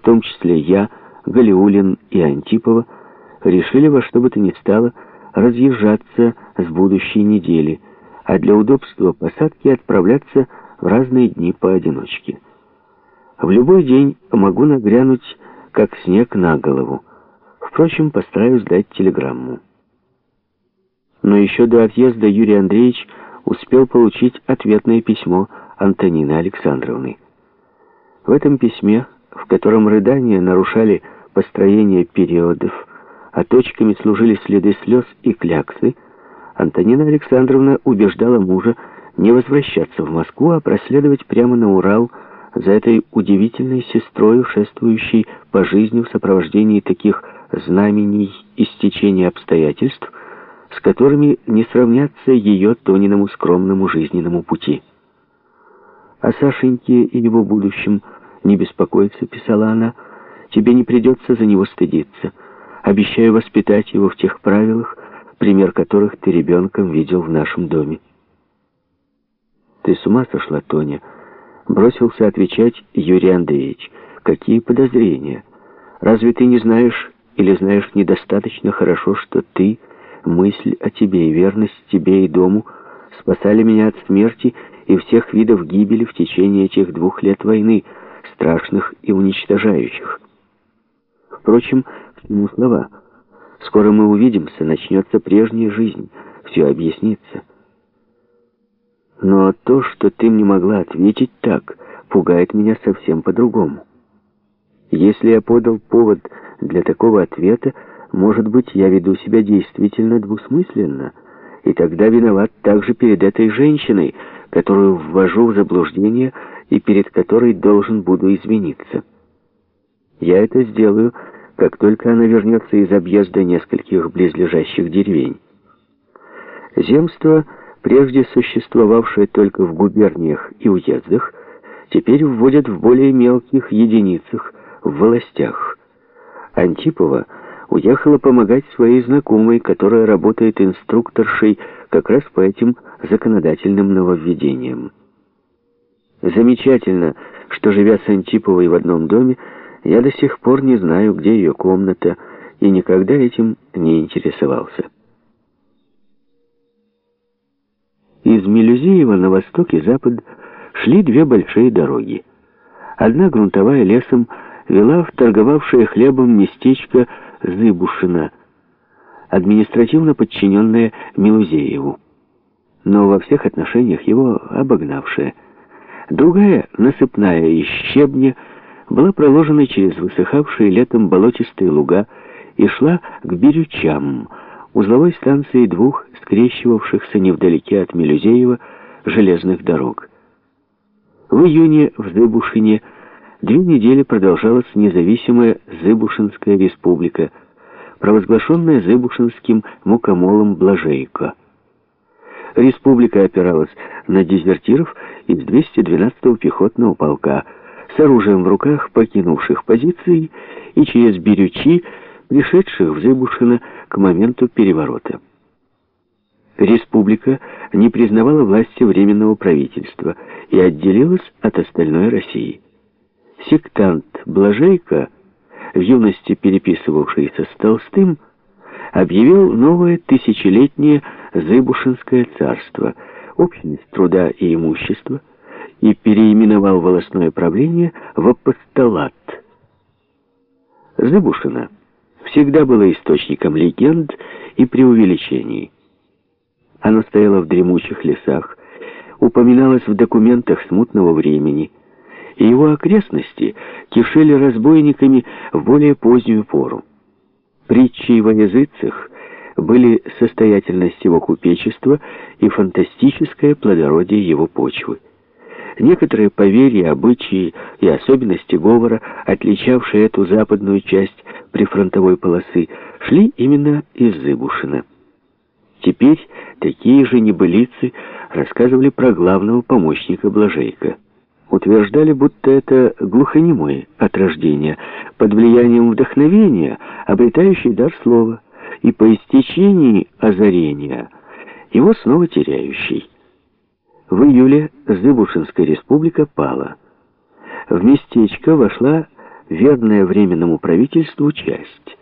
в том числе я, Галиулин и Антипова, решили во что бы то ни стало разъезжаться с будущей недели, а для удобства посадки отправляться в разные дни поодиночке. В любой день могу нагрянуть, как снег на голову. Впрочем, постараюсь дать телеграмму. Но еще до отъезда Юрий Андреевич успел получить ответное письмо Антонины Александровны. В этом письме, в котором рыдания нарушали построение периодов, а точками служили следы слез и кляксы, Антонина Александровна убеждала мужа не возвращаться в Москву, а проследовать прямо на Урал за этой удивительной сестрой, шествующей по жизни в сопровождении таких знамений и стечения обстоятельств, с которыми не сравнятся ее Тониному скромному жизненному пути. О Сашеньке и его будущем не беспокойся, писала она, тебе не придется за него стыдиться. Обещаю воспитать его в тех правилах, пример которых ты ребенком видел в нашем доме. Ты с ума сошла, Тоня? Бросился отвечать Юрий Андреевич. Какие подозрения? Разве ты не знаешь или знаешь недостаточно хорошо, что ты, мысль о тебе и верность тебе и дому спасали меня от смерти и всех видов гибели в течение этих двух лет войны, страшных и уничтожающих? Впрочем, к чему слова? Скоро мы увидимся, начнется прежняя жизнь, все объяснится. Но то, что ты мне могла ответить так, пугает меня совсем по-другому. Если я подал повод для такого ответа, может быть, я веду себя действительно двусмысленно, и тогда виноват также перед этой женщиной, которую ввожу в заблуждение и перед которой должен буду извиниться. Я это сделаю, как только она вернется из объезда нескольких близлежащих деревень. Земство, прежде существовавшее только в губерниях и уездах, теперь вводят в более мелких единицах, в властях. Антипова уехала помогать своей знакомой, которая работает инструкторшей как раз по этим законодательным нововведениям. Замечательно, что, живя с Антиповой в одном доме, я до сих пор не знаю, где ее комната, и никогда этим не интересовался. Из Мелюзеева на восток и запад шли две большие дороги. Одна грунтовая лесом вела в торговавшее хлебом местечко Зыбушина, административно подчиненное Мелузееву, но во всех отношениях его обогнавшая. Другая, насыпная из щебня, была проложена через высыхавшие летом болотистые луга и шла к Бирючам, узловой станции двух скрещивавшихся невдалеке от Мелюзеева железных дорог. В июне в Зыбушине две недели продолжалась независимая Зыбушинская республика, провозглашенная Зыбушинским мукомолом Блажейко. Республика опиралась на дезертиров из 212-го пехотного полка, с оружием в руках, покинувших позиции, и через Бирючи, пришедших в Зыбушино к моменту переворота. Республика не признавала власти Временного правительства и отделилась от остальной России. Сектант Блажейко, в юности переписывавшийся с Толстым, объявил новое тысячелетнее Зыбушинское царство, общность труда и имущества, и переименовал волосное правление в апостолат. Зыбушина всегда было источником легенд и преувеличений. Оно стояло в дремучих лесах, упоминалось в документах смутного времени, и его окрестности кишели разбойниками в более позднюю пору. Притчи во языцах были состоятельность его купечества и фантастическое плодородие его почвы. Некоторые поверья, обычаи и особенности говора, отличавшие эту западную часть прифронтовой полосы, шли именно из Зыбушина. Теперь такие же небылицы рассказывали про главного помощника Блажейка. Утверждали, будто это глухонемой от рождения, под влиянием вдохновения, обретающий дар слова, и по истечении озарения его снова теряющий. В июле Зыбушинская республика пала. В местечко вошла верная Временному правительству часть.